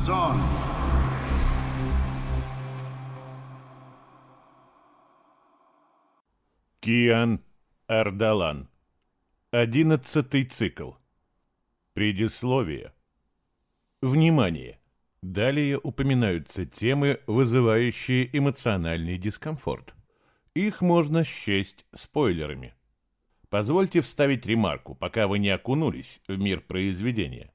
Фанзон. Киан Ардалан. Одиннадцатый цикл. Предисловие. Внимание! Далее упоминаются темы, вызывающие эмоциональный дискомфорт. Их можно счесть спойлерами. Позвольте вставить ремарку, пока вы не окунулись в мир произведения.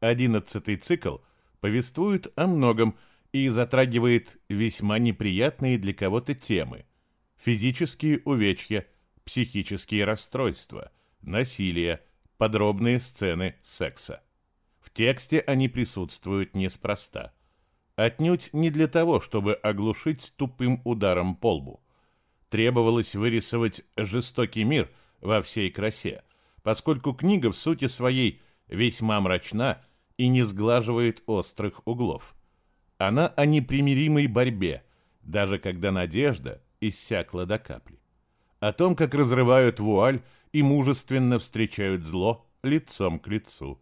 Одиннадцатый цикл повествует о многом и затрагивает весьма неприятные для кого-то темы. Физические увечья, психические расстройства, насилие, подробные сцены секса. В тексте они присутствуют неспроста. Отнюдь не для того, чтобы оглушить тупым ударом по лбу. Требовалось вырисовать жестокий мир во всей красе, поскольку книга в сути своей весьма мрачна и не сглаживает острых углов. Она о непримиримой борьбе, даже когда надежда иссякла до капли. О том, как разрывают вуаль и мужественно встречают зло лицом к лицу.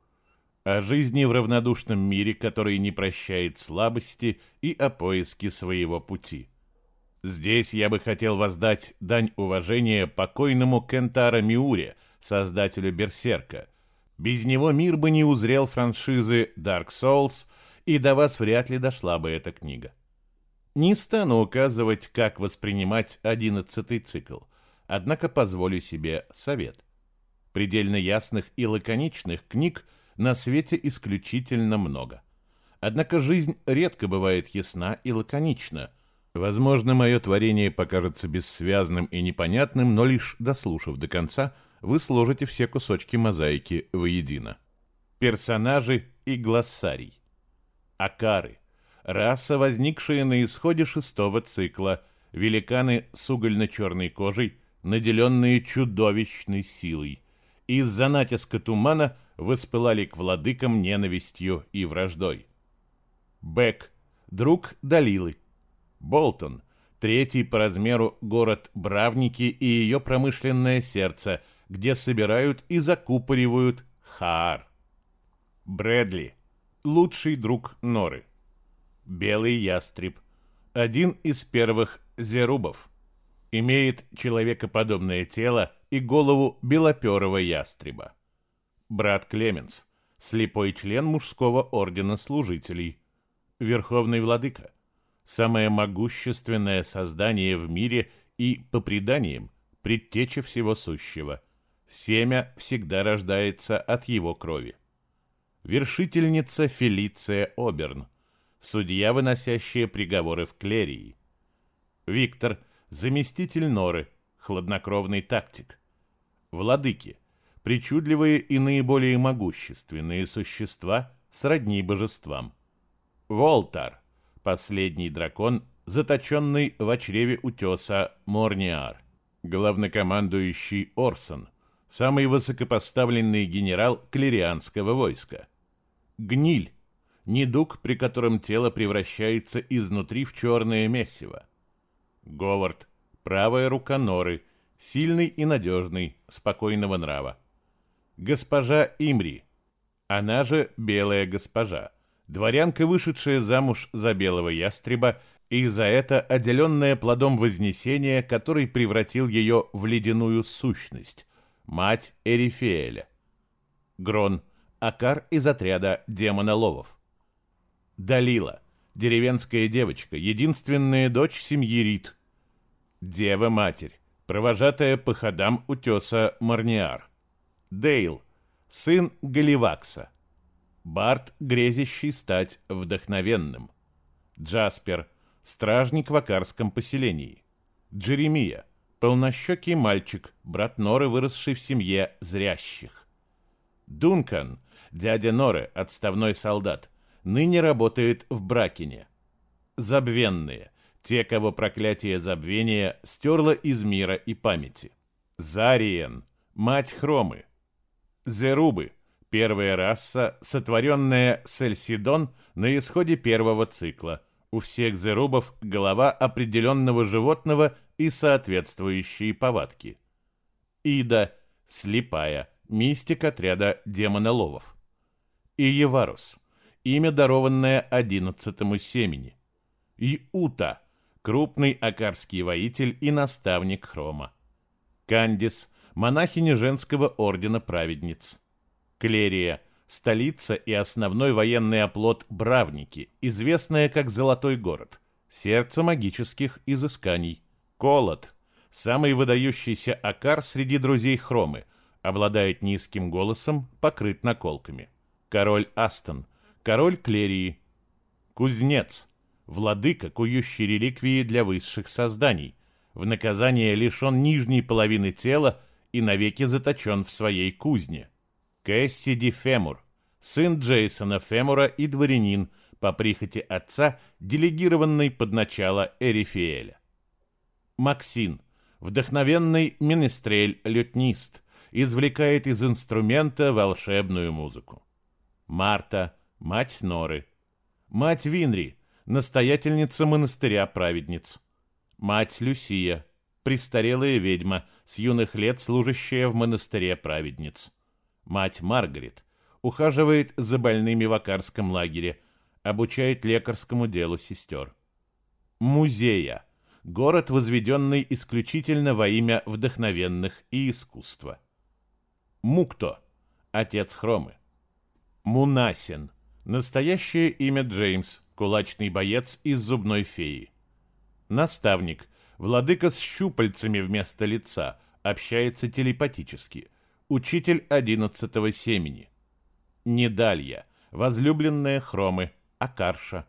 О жизни в равнодушном мире, который не прощает слабости, и о поиске своего пути. Здесь я бы хотел воздать дань уважения покойному Кентара Миуре, создателю Берсерка – без него мир бы не узрел франшизы Dark Souls, и до вас вряд ли дошла бы эта книга. Не стану указывать, как воспринимать одиннадцатый цикл, однако позволю себе совет. Предельно ясных и лаконичных книг на свете исключительно много. Однако жизнь редко бывает ясна и лаконична. Возможно, мое творение покажется бессвязным и непонятным, но лишь дослушав до конца – вы сложите все кусочки мозаики воедино. Персонажи и глоссарий. Акары. Раса, возникшая на исходе шестого цикла. Великаны с угольно-черной кожей, наделенные чудовищной силой. Из-за натиска тумана воспылали к владыкам ненавистью и враждой. Бэк. Друг Далилы. Болтон. Третий по размеру город Бравники и ее промышленное сердце – где собирают и закупоривают хаар. Брэдли – лучший друг Норы. Белый ястреб – один из первых зерубов. Имеет человекоподобное тело и голову белоперого ястреба. Брат Клеменс – слепой член мужского ордена служителей. Верховный владыка – самое могущественное создание в мире и, по преданиям, предтеча всего сущего – Семя всегда рождается от его крови. Вершительница Фелиция Оберн, судья, выносящая приговоры в Клерии. Виктор, заместитель Норы, хладнокровный тактик. Владыки, причудливые и наиболее могущественные существа, сродни божествам. Волтар, последний дракон, заточенный в чреве утеса Морниар. Главнокомандующий Орсон – самый высокопоставленный генерал клерианского войска. Гниль – недуг, при котором тело превращается изнутри в черное месиво. Говард – правая рука Норы, сильный и надежный, спокойного нрава. Госпожа Имри, она же Белая Госпожа, дворянка, вышедшая замуж за Белого Ястреба и за это отделенная плодом Вознесения, который превратил ее в ледяную сущность, мать Эрифеэля. Грон, Акар из отряда демона Ловов. Далила, деревенская девочка, единственная дочь семьи Рит. Дева-матерь, провожатая по ходам утеса Марниар. Дейл, сын Галивакса. Барт, грезящий стать вдохновенным. Джаспер, стражник в Акарском поселении. Джеремия, полнощекий мальчик, брат Норы, выросший в семье зрящих. Дункан, дядя Норы, отставной солдат, ныне работает в Бракине. Забвенные, те, кого проклятие забвения стерло из мира и памяти. Зариен, мать Хромы. Зерубы, первая раса, сотворенная Сельсидон на исходе первого цикла. У всех зерубов голова определенного животного – и соответствующие повадки. Ида – слепая, мистик отряда демоноловов. Иеварус – имя, дарованное одиннадцатому семени. Иута – крупный акарский воитель и наставник Хрома. Кандис – монахиня женского ордена праведниц. Клерия – столица и основной военный оплот Бравники, известная как Золотой город, сердце магических изысканий. Колот – самый выдающийся акар среди друзей Хромы, обладает низким голосом, покрыт наколками. Король Астон – король Клерии, кузнец, владыка, кующий реликвии для высших созданий, в наказание лишен нижней половины тела и навеки заточен в своей кузне. Кэссиди Фемур, сын Джейсона Фемура и дворянин, по прихоти отца, делегированный под начало Эрифиэля. Максин, вдохновенный министрель-лютнист, извлекает из инструмента волшебную музыку. Марта, мать Норы, мать Винри, настоятельница монастыря праведниц, мать Люсия, престарелая ведьма, с юных лет служащая в монастыре праведниц, мать Маргарет, ухаживает за больными в Акарском лагере, обучает лекарскому делу сестер. Музея, город, возведенный исключительно во имя вдохновенных и искусства. Мукто, отец Хромы. Мунасин, Настоящее имя Джеймс, кулачный боец из зубной феи. Наставник, владыка с щупальцами вместо лица, общается телепатически. Учитель одиннадцатого семени. Недалья, возлюбленная Хромы, Акарша.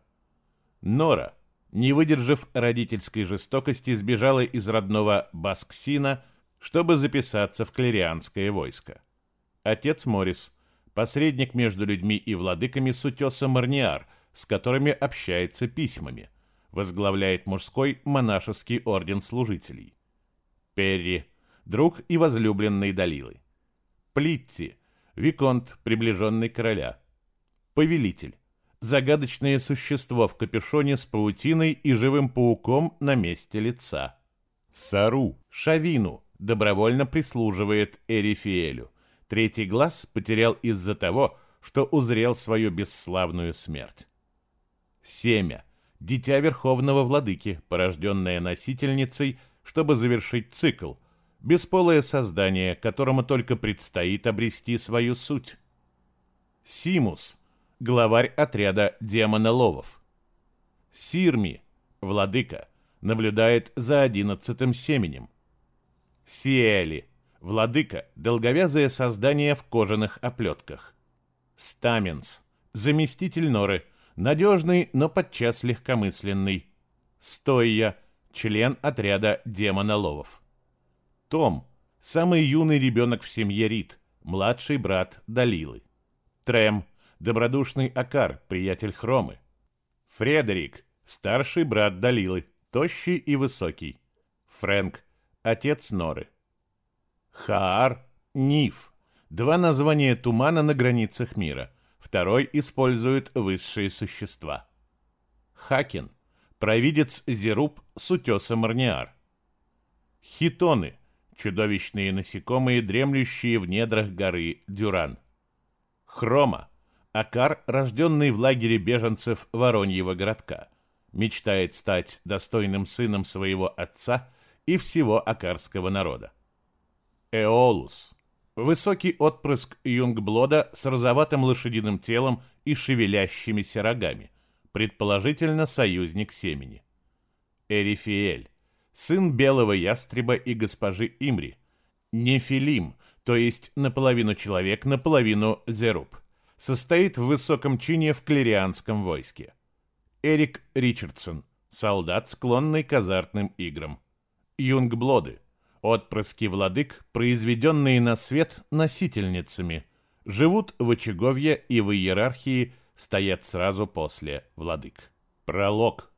Нора, не выдержав родительской жестокости, сбежала из родного Басксина, чтобы записаться в клерианское войско. Отец Морис – посредник между людьми и владыками с утеса Марниар, с которыми общается письмами, возглавляет мужской монашеский орден служителей. Перри, друг и возлюбленный Далилы. Плитти, виконт, приближенный короля. Повелитель, загадочное существо в капюшоне с паутиной и живым пауком на месте лица. Сару, Шавину, добровольно прислуживает Эрифиэлю – Третий глаз потерял из-за того, что узрел свою бесславную смерть. Семя. Дитя Верховного Владыки, порожденное носительницей, чтобы завершить цикл. Бесполое создание, которому только предстоит обрести свою суть. Симус. Главарь отряда демоноловов. Сирми. Владыка. Наблюдает за одиннадцатым семенем. Сиэли Владыка – долговязое создание в кожаных оплетках. Стаменс – заместитель Норы, надежный, но подчас легкомысленный. Стойя – член отряда демоноловов. Том – самый юный ребенок в семье Рид, младший брат Далилы. Трем – добродушный Акар, приятель Хромы. Фредерик – старший брат Далилы, тощий и высокий. Фрэнк – отец Норы. Хаар, Ниф. Два названия тумана на границах мира. Второй использует высшие существа. Хакин. Провидец Зеруб с утеса Марниар. Хитоны. Чудовищные насекомые, дремлющие в недрах горы Дюран. Хрома. Акар, рожденный в лагере беженцев Вороньего городка. Мечтает стать достойным сыном своего отца и всего акарского народа. Эолус. Высокий отпрыск Юнгблода с розоватым лошадиным телом и шевелящимися рогами. Предположительно, союзник семени. Эрифиэль. Сын белого ястреба и госпожи Имри. Нефилим, то есть наполовину человек, наполовину зеруб. Состоит в высоком чине в клерианском войске. Эрик Ричардсон. Солдат, склонный к азартным играм. Юнгблоды Отпрыски владык, произведенные на свет носительницами, живут в очаговье и в иерархии стоят сразу после владык. Пролог.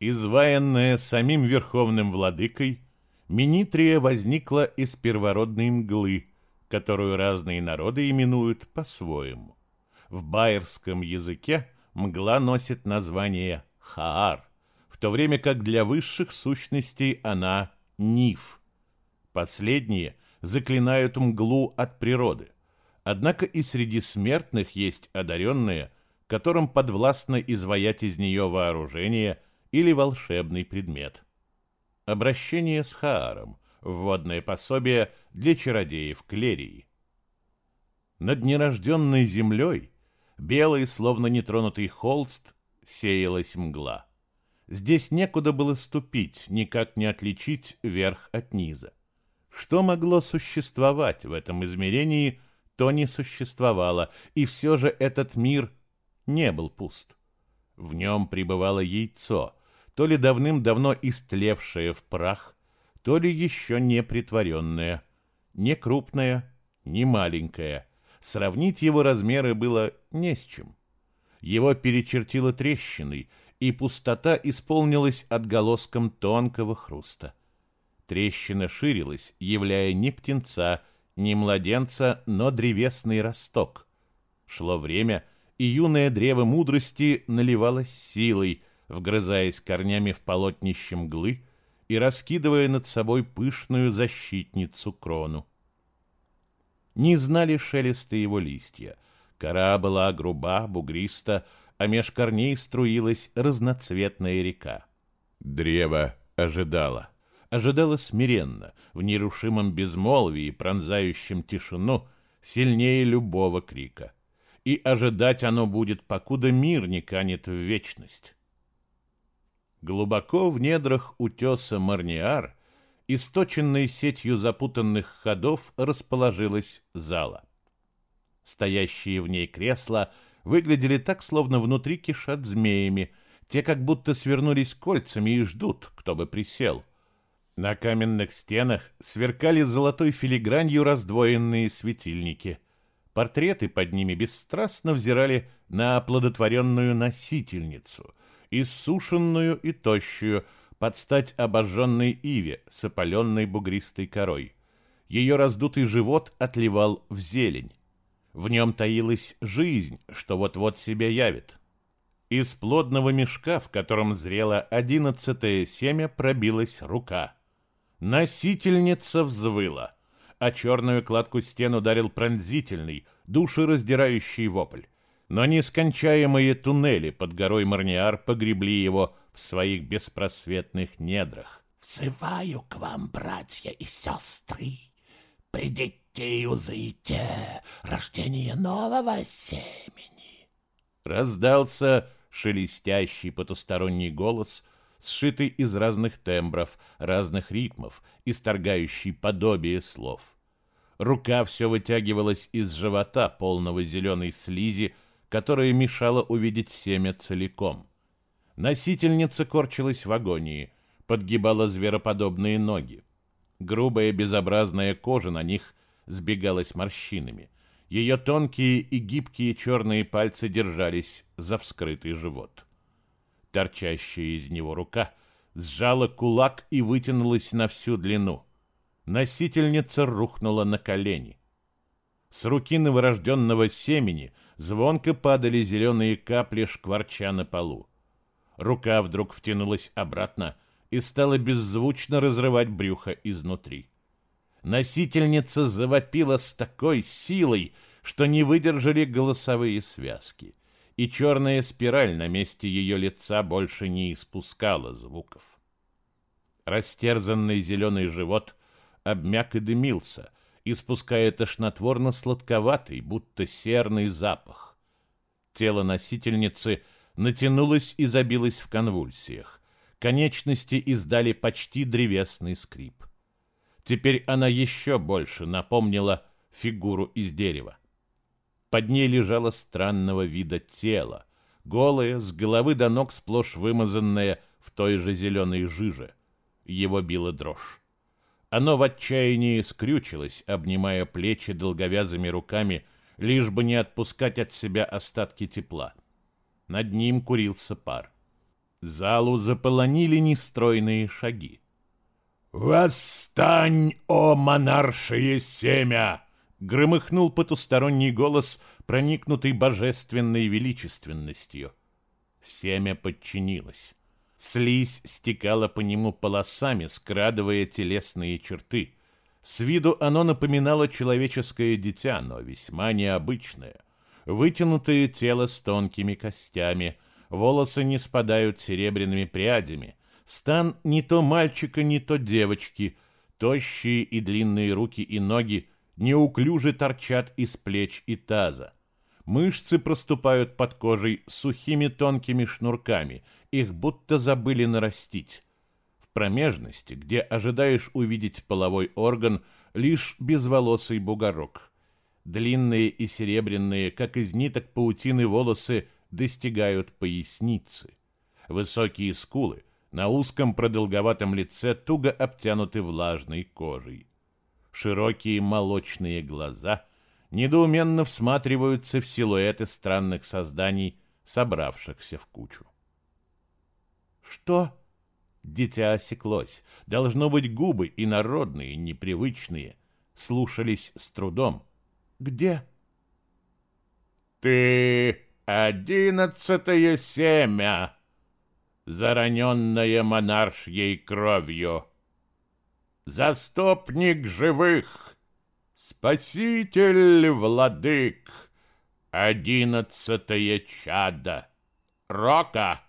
Изваянная самим верховным владыкой, Минитрия возникла из первородной мглы, которую разные народы именуют по-своему. В байерском языке мгла носит название Хаар, в то время как для высших сущностей она Ниф. Последние заклинают мглу от природы. Однако и среди смертных есть одаренные, котором подвластно изваять из нее вооружение или волшебный предмет. Обращение с Хааром, вводное пособие для чародеев Клерии. Над нерожденной землей, белый, словно нетронутый холст, сеялась мгла. Здесь некуда было ступить, никак не отличить верх от низа. Что могло существовать в этом измерении, то не существовало, и все же этот мир не был пуст. В нем пребывало яйцо, то ли давным-давно истлевшее в прах, то ли еще не притворенное, не крупное, не маленькое. Сравнить его размеры было не с чем. Его перечертило трещиной, и пустота исполнилась отголоском тонкого хруста. Трещина ширилась, являя не птенца, не младенца, но древесный росток. Шло время, и юное древо мудрости наливалось силой, вгрызаясь корнями в полотнище мглы и раскидывая над собой пышную защитницу крону. Не знали шелеста его листья. Кора была груба, бугриста, а меж корней струилась разноцветная река. Древо ожидало ожидала смиренно, в нерушимом безмолвии, пронзающем тишину, сильнее любого крика. И ожидать оно будет, покуда мир не канет в вечность. Глубоко в недрах утеса Марниар, источенной сетью запутанных ходов, расположилась зала. Стоящие в ней кресла выглядели так, словно внутри кишат змеями, те как будто свернулись кольцами и ждут, кто бы присел — на каменных стенах сверкали золотой филигранью раздвоенные светильники. Портреты под ними бесстрастно взирали на оплодотворенную носительницу, иссушенную и тощую, под стать обожженной иве с опаленной бугристой корой. Ее раздутый живот отливал в зелень. В нем таилась жизнь, что вот-вот себя явит. Из плодного мешка, в котором зрело одиннадцатое семя, пробилась рука — Носительница взвыла, а черную кладку стен ударил пронзительный, душераздирающий вопль. Но нескончаемые туннели под горой Марниар погребли его в своих беспросветных недрах. «Взываю к вам, братья и сестры! Придите и узрите рождение нового семени!» Раздался шелестящий потусторонний голос — сшитый из разных тембров, разных ритмов, исторгающий подобие слов. Рука все вытягивалась из живота, полного зеленой слизи, которая мешала увидеть семя целиком. Носительница корчилась в агонии, подгибала звероподобные ноги. Грубая безобразная кожа на них сбегалась морщинами. Ее тонкие и гибкие черные пальцы держались за вскрытый живот. Торчащая из него рука сжала кулак и вытянулась на всю длину. Носительница рухнула на колени. С руки новорожденного семени звонко падали зеленые капли, шкварча на полу. Рука вдруг втянулась обратно и стала беззвучно разрывать брюхо изнутри. Носительница завопила с такой силой, что не выдержали голосовые связки и черная спираль на месте ее лица больше не испускала звуков. Растерзанный зеленый живот обмяк и дымился, испуская тошнотворно-сладковатый, будто серный запах. Тело носительницы натянулось и забилось в конвульсиях. Конечности издали почти древесный скрип. Теперь она еще больше напомнила фигуру из дерева. Под ней лежало странного вида тело, голое, с головы до ног сплошь вымазанное в той же зеленой жиже. Его била дрожь. Оно в отчаянии скрючилось, обнимая плечи долговязыми руками, лишь бы не отпускать от себя остатки тепла. Над ним курился пар. Залу заполонили нестройные шаги. «Восстань, о монаршее семя!» громыхнул потусторонний голос, проникнутый божественной величественностью. Семя подчинилось. Слизь стекала по нему полосами, скрадывая телесные черты. С виду оно напоминало человеческое дитя, но весьма необычное. вытянутое тело с тонкими костями, волосы не спадают серебряными прядями, стан не то мальчика, не то девочки, тощие и длинные руки и ноги неуклюже торчат из плеч и таза. Мышцы проступают под кожей сухими тонкими шнурками, их будто забыли нарастить. В промежности, где ожидаешь увидеть половой орган, лишь безволосый бугорок. Длинные и серебряные, как из ниток паутины, волосы достигают поясницы. Высокие скулы на узком продолговатом лице туго обтянуты влажной кожей. Широкие молочные глаза недоуменно всматриваются в силуэты странных созданий, собравшихся в кучу. «Что?» Дитя осеклось. Должно быть, губы инородные, непривычные, слушались с трудом. «Где?» «Ты одиннадцатое семя, зараненное монаршьей кровью, заступник живых, спаситель владык, одиннадцатое чадо, Рока!»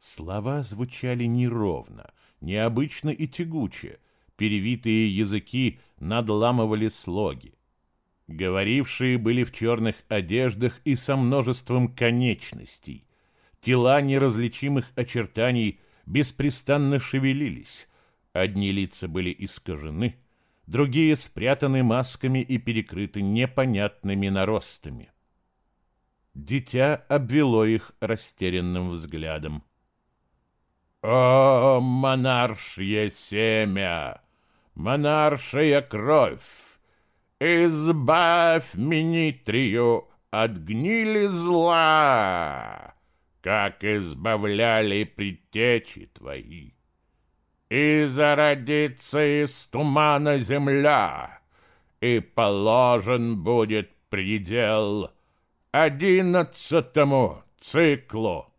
Слова звучали неровно, необычно и тягуче, перевитые языки надламывали слоги. Говорившие были в черных одеждах и со множеством конечностей. Тела неразличимых очертаний беспрестанно шевелились. Одни лица были искажены, другие спрятаны масками и перекрыты непонятными наростами. Дитя обвело их растерянным взглядом. О, монаршье семя, монаршая кровь, избавь Минитрию от гнили зла, как избавляли предтечи твои. И зародится из тумана земля, и положен будет предел одиннадцатому циклу.